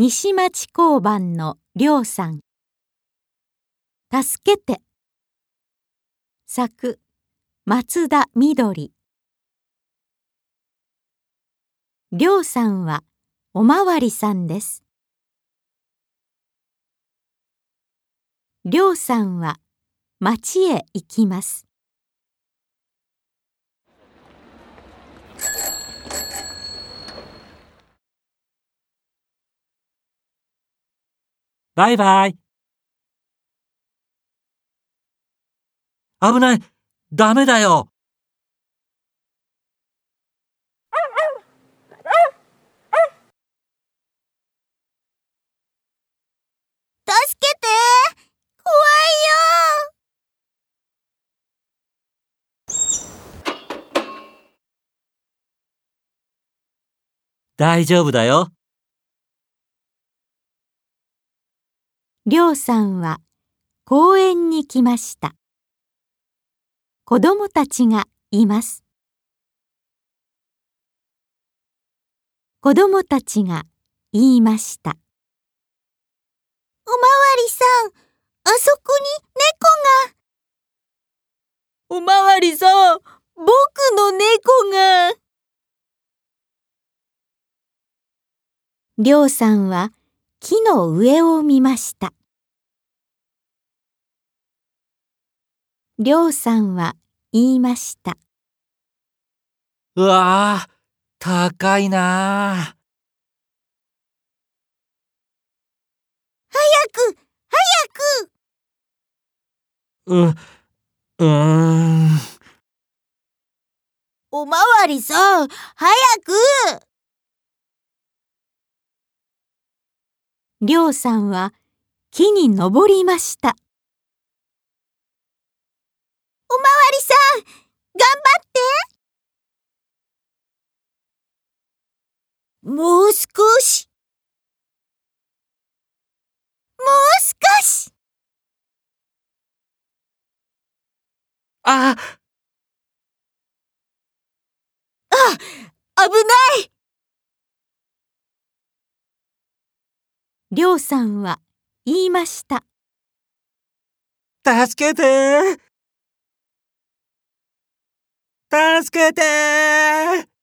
西町交番のりょうさん。助けて。作松田みどり。りょうさんはおまわりさんです。りょうさんは町へ行きます。バイバイ。危ない。ダメだよ。助けて怖いよ大丈夫だよ。りょうさんは公園に来ました。子供たちがいます。子供たちが言いました。おまわりさん、あそこに猫が。おまわりさん、僕の猫が。りょうさんは木の上を見ました。りょうさんは言いました。うわあ、高いなあ。早く、早く。う、うーん。おまわりさん、早く。りょうさんは木に登りました。おまわりさん、頑張って。もう少し。もう少し。あ、危ない。りょうさんは言いました。助けて助けて